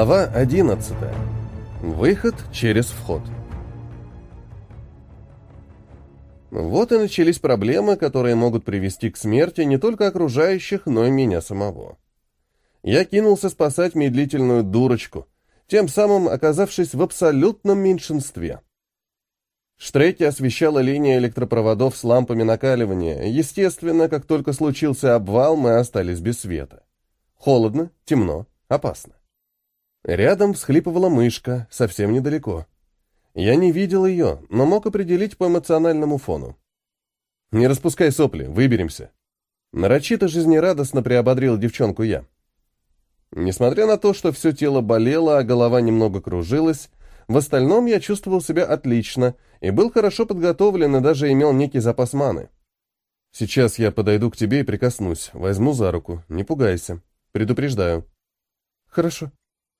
Глава 11. Выход через вход. Вот и начались проблемы, которые могут привести к смерти не только окружающих, но и меня самого. Я кинулся спасать медлительную дурочку, тем самым оказавшись в абсолютном меньшинстве. Штреки освещала линия электропроводов с лампами накаливания. Естественно, как только случился обвал, мы остались без света. Холодно, темно, опасно. Рядом всхлипывала мышка, совсем недалеко. Я не видел ее, но мог определить по эмоциональному фону. «Не распускай сопли, выберемся». Нарочито жизнерадостно приободрил девчонку я. Несмотря на то, что все тело болело, а голова немного кружилась, в остальном я чувствовал себя отлично и был хорошо подготовлен и даже имел некий запас маны. Сейчас я подойду к тебе и прикоснусь, возьму за руку, не пугайся. Предупреждаю. Хорошо.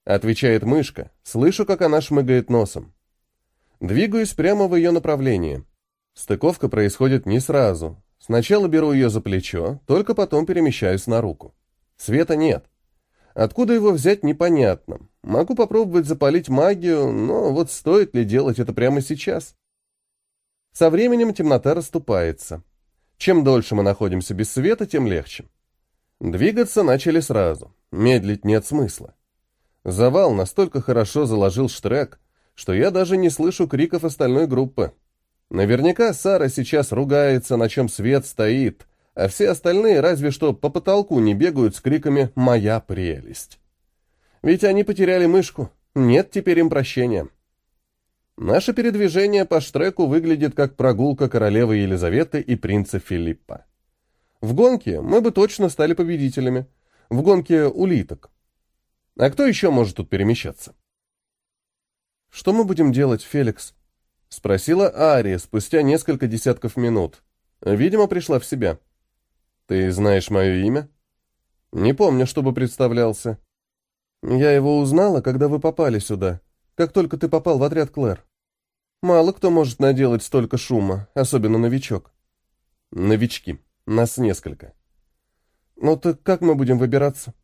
Отвечает мышка, слышу, как она шмыгает носом. Двигаюсь прямо в ее направлении. Стыковка происходит не сразу. Сначала беру ее за плечо, только потом перемещаюсь на руку. Света нет. Откуда его взять, непонятно. Могу попробовать запалить магию, но вот стоит ли делать это прямо сейчас? Со временем темнота расступается. Чем дольше мы находимся без света, тем легче. Двигаться начали сразу. Медлить нет смысла. Завал настолько хорошо заложил штрек, что я даже не слышу криков остальной группы. Наверняка Сара сейчас ругается, на чем свет стоит, а все остальные разве что по потолку не бегают с криками «Моя прелесть». Ведь они потеряли мышку, нет теперь им прощения. Наше передвижение по штреку выглядит как прогулка королевы Елизаветы и принца Филиппа. В гонке мы бы точно стали победителями. В гонке улиток. А кто еще может тут перемещаться? «Что мы будем делать, Феликс?» — спросила Ария спустя несколько десятков минут. Видимо, пришла в себя. «Ты знаешь мое имя?» «Не помню, чтобы представлялся». «Я его узнала, когда вы попали сюда, как только ты попал в отряд Клэр. Мало кто может наделать столько шума, особенно новичок». «Новички. Нас несколько». «Ну так как мы будем выбираться?»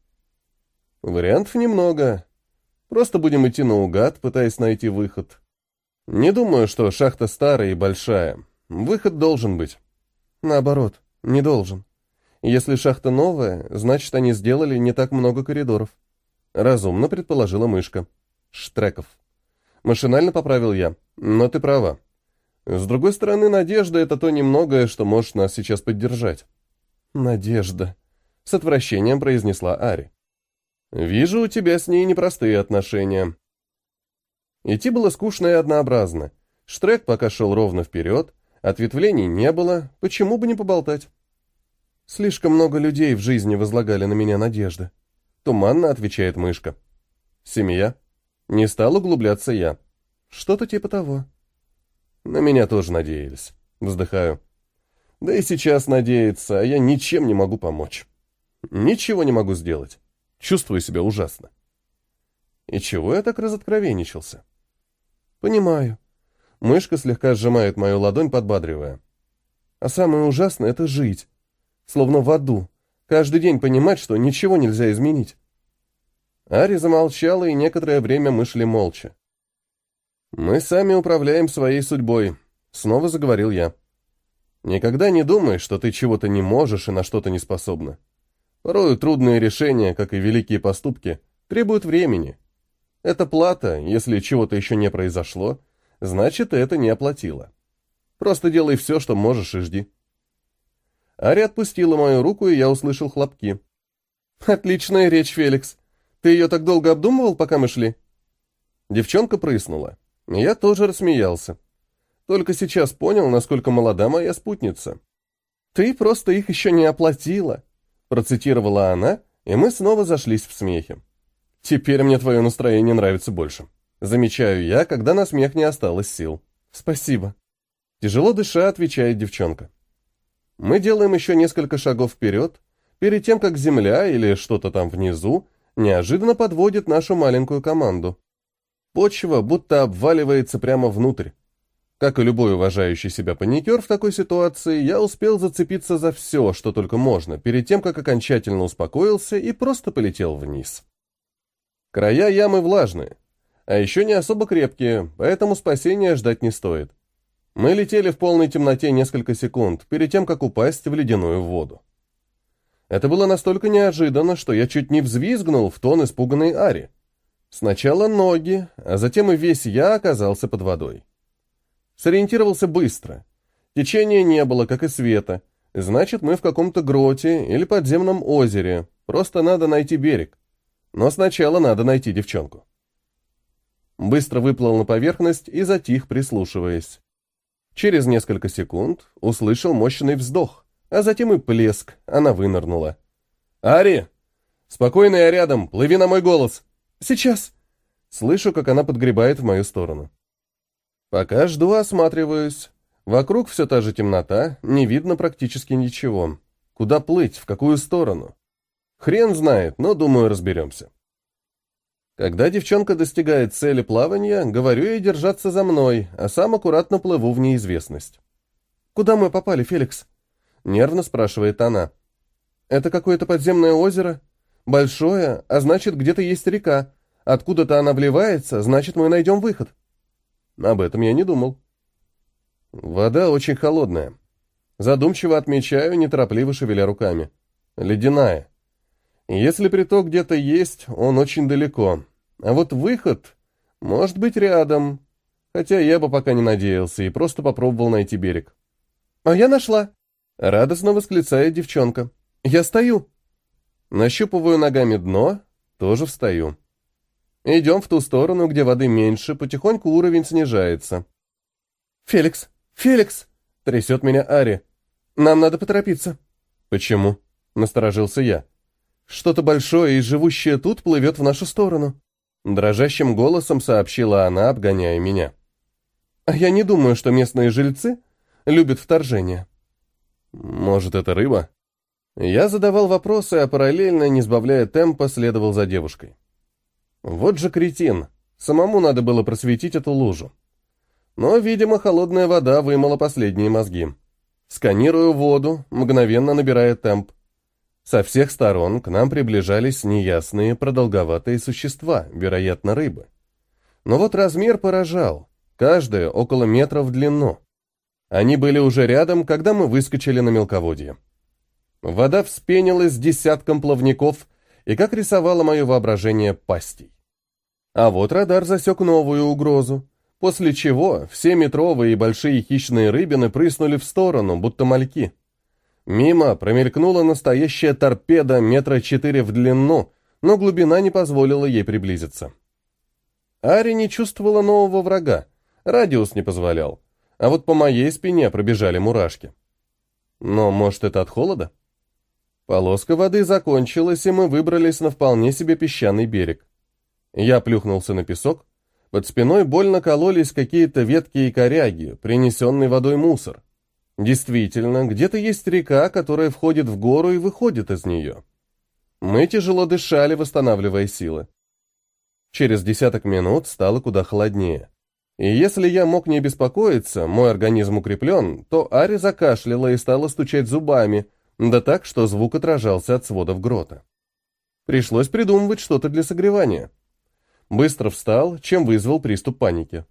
Вариантов немного. Просто будем идти наугад, пытаясь найти выход. Не думаю, что шахта старая и большая. Выход должен быть. Наоборот, не должен. Если шахта новая, значит, они сделали не так много коридоров. Разумно предположила мышка. Штреков. Машинально поправил я. Но ты права. С другой стороны, надежда — это то немногое, что может нас сейчас поддержать. Надежда. С отвращением произнесла Ари. Вижу, у тебя с ней непростые отношения. Идти было скучно и однообразно. Штрек пока шел ровно вперед, ответвлений не было, почему бы не поболтать? Слишком много людей в жизни возлагали на меня надежды. Туманно отвечает мышка. Семья. Не стал углубляться я. Что-то типа того. На меня тоже надеялись. Вздыхаю. Да и сейчас надеется, а я ничем не могу помочь. Ничего не могу сделать. Чувствую себя ужасно. И чего я так разоткровенничался? Понимаю. Мышка слегка сжимает мою ладонь, подбадривая. А самое ужасное — это жить. Словно в аду. Каждый день понимать, что ничего нельзя изменить. Ари замолчала, и некоторое время мы шли молча. «Мы сами управляем своей судьбой», — снова заговорил я. «Никогда не думай, что ты чего-то не можешь и на что-то не способна. Порою трудные решения, как и великие поступки, требуют времени. Это плата, если чего-то еще не произошло, значит, это не оплатило. Просто делай все, что можешь, и жди. Ари отпустила мою руку, и я услышал хлопки. «Отличная речь, Феликс. Ты ее так долго обдумывал, пока мы шли?» Девчонка прыснула. Я тоже рассмеялся. Только сейчас понял, насколько молода моя спутница. «Ты просто их еще не оплатила. Процитировала она, и мы снова зашлись в смехе. Теперь мне твое настроение нравится больше. Замечаю я, когда на смех не осталось сил. Спасибо. Тяжело дыша, отвечает девчонка. Мы делаем еще несколько шагов вперед, перед тем, как земля или что-то там внизу неожиданно подводит нашу маленькую команду. Почва будто обваливается прямо внутрь. Как и любой уважающий себя паникер в такой ситуации, я успел зацепиться за все, что только можно, перед тем, как окончательно успокоился и просто полетел вниз. Края ямы влажные, а еще не особо крепкие, поэтому спасения ждать не стоит. Мы летели в полной темноте несколько секунд, перед тем, как упасть в ледяную воду. Это было настолько неожиданно, что я чуть не взвизгнул в тон испуганной Ари. Сначала ноги, а затем и весь я оказался под водой. Сориентировался быстро. Течения не было, как и света. Значит, мы в каком-то гроте или подземном озере. Просто надо найти берег. Но сначала надо найти девчонку. Быстро выплыл на поверхность и затих, прислушиваясь. Через несколько секунд услышал мощный вздох, а затем и плеск, она вынырнула. «Ари! Спокойно я рядом, плыви на мой голос!» «Сейчас!» Слышу, как она подгребает в мою сторону. Пока жду, осматриваюсь. Вокруг все та же темнота, не видно практически ничего. Куда плыть, в какую сторону? Хрен знает, но, думаю, разберемся. Когда девчонка достигает цели плавания, говорю ей держаться за мной, а сам аккуратно плыву в неизвестность. «Куда мы попали, Феликс?» — нервно спрашивает она. «Это какое-то подземное озеро? Большое, а значит, где-то есть река. Откуда-то она вливается, значит, мы найдем выход». Об этом я не думал. Вода очень холодная. Задумчиво отмечаю, неторопливо шевеля руками. Ледяная. Если приток где-то есть, он очень далеко. А вот выход может быть рядом. Хотя я бы пока не надеялся и просто попробовал найти берег. «А я нашла!» — радостно восклицает девчонка. «Я стою!» Нащупываю ногами дно, тоже встаю. Идем в ту сторону, где воды меньше, потихоньку уровень снижается. «Феликс! Феликс!» — трясет меня Ари. «Нам надо поторопиться». «Почему?» — насторожился я. Что-то большое и живущее тут плывет в нашу сторону. Дрожащим голосом сообщила она, обгоняя меня. А я не думаю, что местные жильцы любят вторжение. Может, это рыба? Я задавал вопросы, а параллельно, не сбавляя темпа, следовал за девушкой. Вот же кретин. Самому надо было просветить эту лужу. Но, видимо, холодная вода вымыла последние мозги. Сканирую воду, мгновенно набирая темп. Со всех сторон к нам приближались неясные продолговатые существа, вероятно, рыбы. Но вот размер поражал, каждая около метра в длину. Они были уже рядом, когда мы выскочили на мелководье. Вода вспенилась десятком плавников, и как рисовало мое воображение пастей. А вот радар засек новую угрозу, после чего все метровые и большие хищные рыбины прыснули в сторону, будто мальки. Мимо промелькнула настоящая торпеда метра четыре в длину, но глубина не позволила ей приблизиться. Ари не чувствовала нового врага, радиус не позволял, а вот по моей спине пробежали мурашки. Но, может, это от холода? Полоска воды закончилась, и мы выбрались на вполне себе песчаный берег. Я плюхнулся на песок, под спиной больно кололись какие-то ветки и коряги, принесенный водой мусор. Действительно, где-то есть река, которая входит в гору и выходит из нее. Мы тяжело дышали, восстанавливая силы. Через десяток минут стало куда холоднее. И если я мог не беспокоиться, мой организм укреплен, то Ари закашляла и стала стучать зубами, да так, что звук отражался от сводов грота. Пришлось придумывать что-то для согревания. Быстро встал, чем вызвал приступ паники.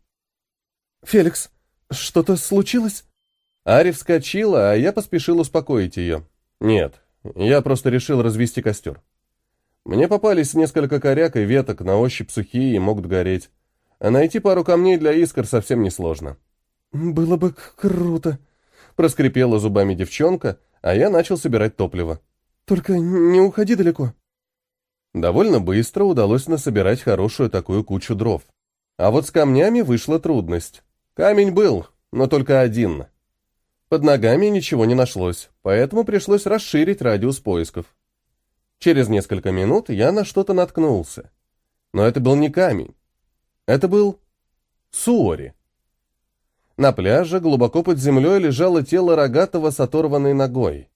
«Феликс, что-то случилось?» Ари вскочила, а я поспешил успокоить ее. Нет, я просто решил развести костер. Мне попались несколько коряк и веток, на ощупь сухие и могут гореть. А найти пару камней для искр совсем несложно. «Было бы круто», — проскрипела зубами девчонка, а я начал собирать топливо. «Только не уходи далеко». Довольно быстро удалось насобирать хорошую такую кучу дров. А вот с камнями вышла трудность. Камень был, но только один — под ногами ничего не нашлось, поэтому пришлось расширить радиус поисков. Через несколько минут я на что-то наткнулся. Но это был не камень. Это был Суори. На пляже глубоко под землей лежало тело рогатого с оторванной ногой.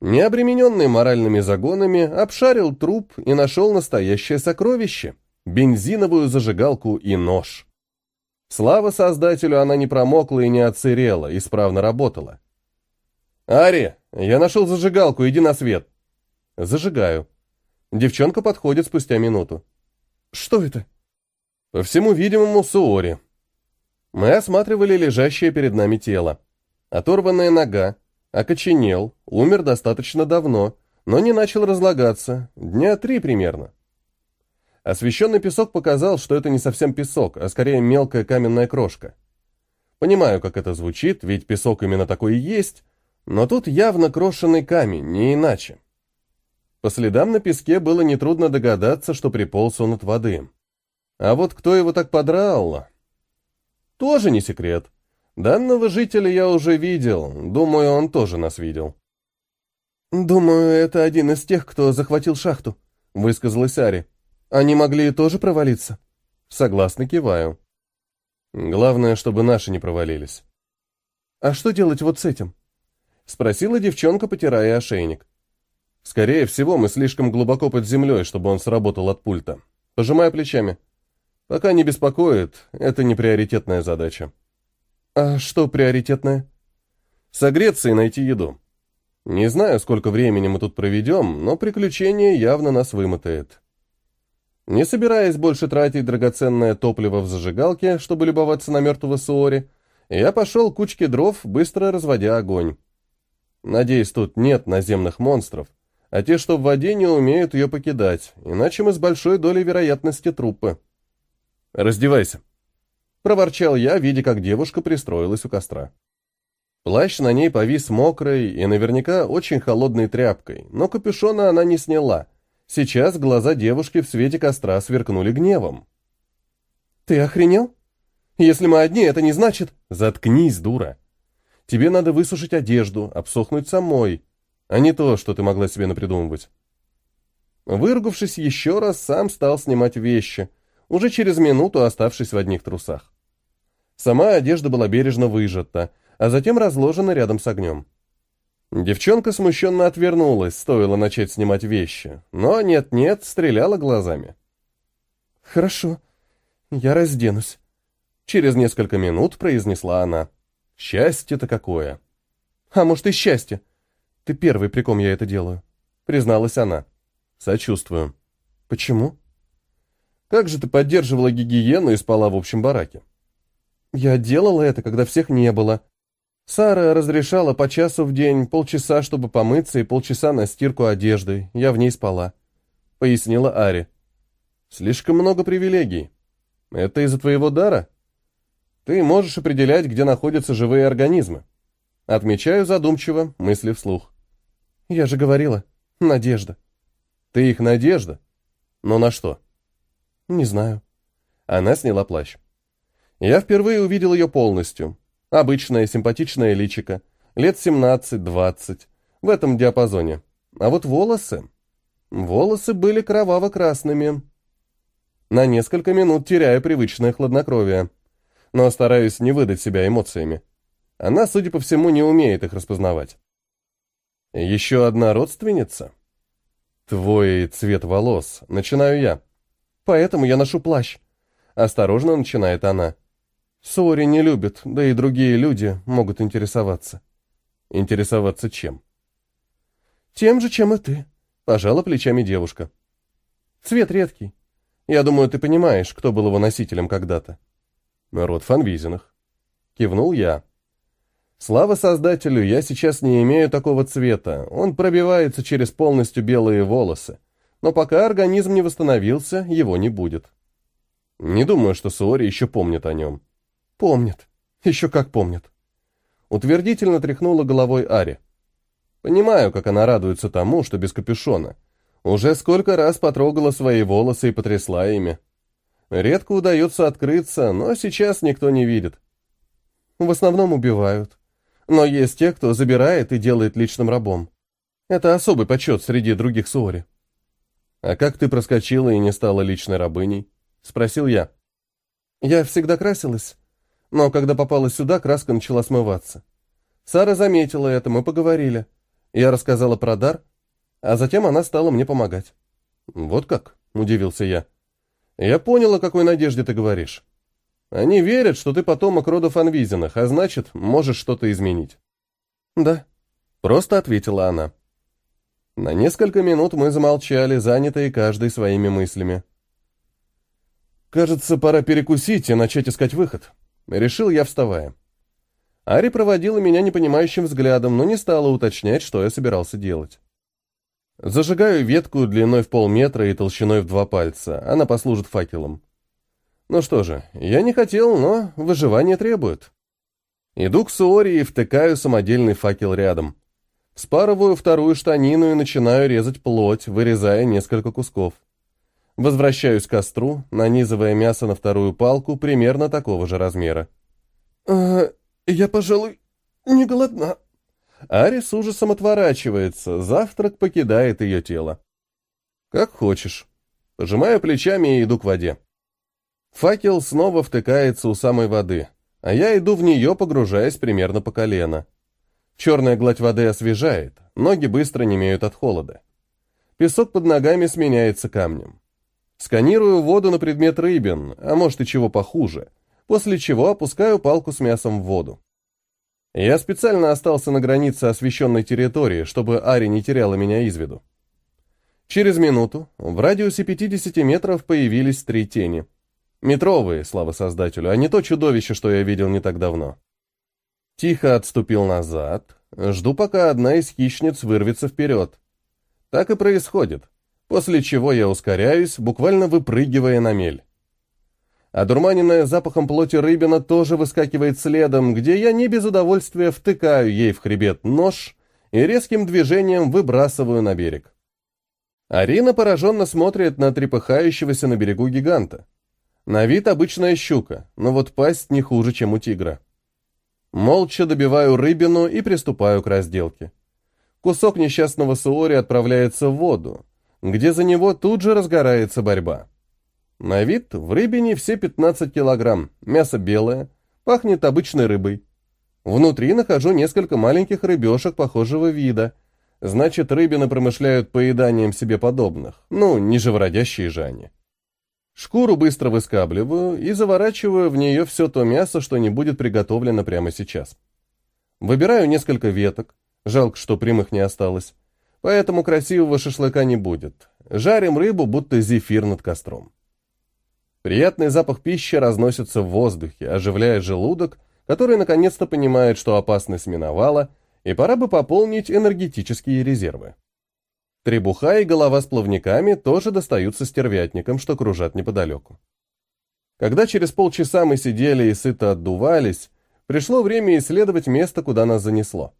Не обремененный моральными загонами, обшарил труп и нашел настоящее сокровище — бензиновую зажигалку и нож. Слава создателю, она не промокла и не отсырела, исправно работала. «Ари, я нашел зажигалку, иди на свет». Зажигаю. Девчонка подходит спустя минуту. Что это?» По всему видимому, Суори. Мы осматривали лежащее перед нами тело. Оторванная нога, окоченел, умер достаточно давно, но не начал разлагаться, дня три примерно. Освещенный песок показал, что это не совсем песок, а скорее мелкая каменная крошка. Понимаю, как это звучит, ведь песок именно такой и есть, но тут явно крошенный камень, не иначе. По следам на песке было нетрудно догадаться, что приполз он от воды. А вот кто его так подрал? Тоже не секрет. Данного жителя я уже видел, думаю, он тоже нас видел. «Думаю, это один из тех, кто захватил шахту», — высказалась Ари. «Они могли тоже провалиться?» Согласно киваю. Главное, чтобы наши не провалились. «А что делать вот с этим?» — спросила девчонка, потирая ошейник. «Скорее всего, мы слишком глубоко под землей, чтобы он сработал от пульта. Пожимая плечами. Пока не беспокоит, это не приоритетная задача». «А что приоритетное?» «Согреться и найти еду. Не знаю, сколько времени мы тут проведем, но приключение явно нас вымотает». Не собираясь больше тратить драгоценное топливо в зажигалке, чтобы любоваться на мертвого Суори, я пошел к кучке дров, быстро разводя огонь. Надеюсь, тут нет наземных монстров, а те, что в воде, не умеют ее покидать, иначе мы с большой долей вероятности трупы. «Раздевайся», — проворчал я, видя, как девушка пристроилась у костра. Плащ на ней повис мокрой и наверняка очень холодной тряпкой, но капюшона она не сняла — Сейчас глаза девушки в свете костра сверкнули гневом. «Ты охренел? Если мы одни, это не значит...» «Заткнись, дура. Тебе надо высушить одежду, обсохнуть самой, а не то, что ты могла себе напридумывать». Выругавшись еще раз, сам стал снимать вещи, уже через минуту оставшись в одних трусах. Сама одежда была бережно выжата, а затем разложена рядом с огнем. Девчонка смущенно отвернулась, стоило начать снимать вещи, но нет-нет, стреляла глазами. «Хорошо, я разденусь», — через несколько минут произнесла она. «Счастье-то какое!» «А может и счастье. Ты первый, при ком я это делаю», — призналась она. «Сочувствую». «Почему?» «Как же ты поддерживала гигиену и спала в общем бараке?» «Я делала это, когда всех не было», Сара разрешала по часу в день, полчаса, чтобы помыться, и полчаса на стирку одежды. Я в ней спала. Пояснила Ари. Слишком много привилегий. Это из-за твоего дара? Ты можешь определять, где находятся живые организмы. Отмечаю задумчиво, мысли вслух. Я же говорила, надежда. Ты их надежда? Но на что? Не знаю. Она сняла плащ. Я впервые увидел ее полностью. Обычное симпатичное личико, лет 17-20, в этом диапазоне. А вот волосы... Волосы были кроваво-красными. На несколько минут теряю привычное хладнокровие. Но стараюсь не выдать себя эмоциями. Она, судя по всему, не умеет их распознавать. Еще одна родственница? Твой цвет волос. Начинаю я. Поэтому я ношу плащ. Осторожно начинает она. Сори не любит, да и другие люди могут интересоваться. Интересоваться чем? Тем же, чем и ты, пожала плечами девушка. Цвет редкий. Я думаю, ты понимаешь, кто был его носителем когда-то. Род Фанвизиных. Кивнул я. Слава создателю, я сейчас не имею такого цвета. Он пробивается через полностью белые волосы. Но пока организм не восстановился, его не будет. Не думаю, что Суори еще помнит о нем. Помнит. Еще как помнит. Утвердительно тряхнула головой Ари. Понимаю, как она радуется тому, что без капюшона. Уже сколько раз потрогала свои волосы и потрясла ими. Редко удается открыться, но сейчас никто не видит. В основном убивают. Но есть те, кто забирает и делает личным рабом. Это особый почет среди других Суори. «А как ты проскочила и не стала личной рабыней?» — спросил я. «Я всегда красилась, но когда попала сюда, краска начала смываться. Сара заметила это, мы поговорили. Я рассказала про дар, а затем она стала мне помогать. «Вот как?» — удивился я. «Я понял, о какой надежде ты говоришь. Они верят, что ты потомок рода Фанвизиных, а значит, можешь что-то изменить». «Да», — просто ответила она. На несколько минут мы замолчали, занятые каждый своими мыслями. Кажется, пора перекусить и начать искать выход. Решил я, вставая. Ари проводила меня непонимающим взглядом, но не стала уточнять, что я собирался делать. Зажигаю ветку длиной в полметра и толщиной в два пальца. Она послужит факелом. Ну что же, я не хотел, но выживание требует. Иду к Суори и втыкаю самодельный факел рядом. Спарываю вторую штанину и начинаю резать плоть, вырезая несколько кусков. Возвращаюсь к костру, нанизывая мясо на вторую палку примерно такого же размера. «Э, «Я, пожалуй, не голодна». Ари с ужасом отворачивается, завтрак покидает ее тело. «Как хочешь». Пожимаю плечами и иду к воде. Факел снова втыкается у самой воды, а я иду в нее, погружаясь примерно по колено. Черная гладь воды освежает, ноги быстро немеют от холода. Песок под ногами сменяется камнем. Сканирую воду на предмет рыбин, а может и чего похуже, после чего опускаю палку с мясом в воду. Я специально остался на границе освещенной территории, чтобы Ари не теряла меня из виду. Через минуту в радиусе 50 метров появились три тени. Метровые, слава создателю, а не то чудовище, что я видел не так давно. Тихо отступил назад, жду, пока одна из хищниц вырвется вперед. Так и происходит после чего я ускоряюсь, буквально выпрыгивая на мель. Одурманенная запахом плоти рыбина тоже выскакивает следом, где я не без удовольствия втыкаю ей в хребет нож и резким движением выбрасываю на берег. Арина пораженно смотрит на трепыхающегося на берегу гиганта. На вид обычная щука, но вот пасть не хуже, чем у тигра. Молча добиваю рыбину и приступаю к разделке. Кусок несчастного суори отправляется в воду, где за него тут же разгорается борьба. На вид в рыбине все 15 килограмм, мясо белое, пахнет обычной рыбой. Внутри нахожу несколько маленьких рыбешек похожего вида. Значит, рыбины промышляют поеданием себе подобных. Ну, не живородящие же они. Шкуру быстро выскабливаю и заворачиваю в нее все то мясо, что не будет приготовлено прямо сейчас. Выбираю несколько веток, жалко, что прямых не осталось, Поэтому красивого шашлыка не будет. Жарим рыбу, будто зефир над костром. Приятный запах пищи разносится в воздухе, оживляя желудок, который наконец-то понимает, что опасность миновала, и пора бы пополнить энергетические резервы. Требуха и голова с плавниками тоже достаются стервятникам, что кружат неподалеку. Когда через полчаса мы сидели и сыто отдувались, пришло время исследовать место, куда нас занесло.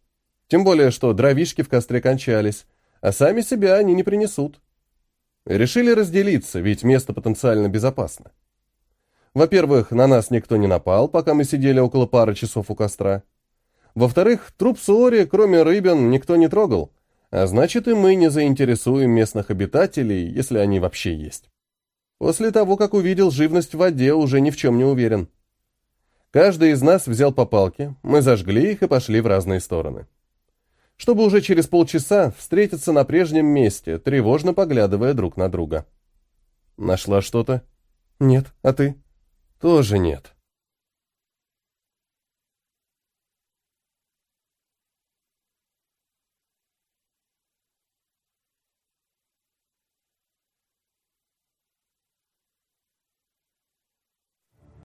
Тем более, что дровишки в костре кончались, а сами себя они не принесут. Решили разделиться, ведь место потенциально безопасно. Во-первых, на нас никто не напал, пока мы сидели около пары часов у костра. Во-вторых, труп Суори, кроме рыбин, никто не трогал, а значит и мы не заинтересуем местных обитателей, если они вообще есть. После того, как увидел живность в воде, уже ни в чем не уверен. Каждый из нас взял по палке, мы зажгли их и пошли в разные стороны чтобы уже через полчаса встретиться на прежнем месте, тревожно поглядывая друг на друга. Нашла что-то? Нет, а ты? Тоже нет.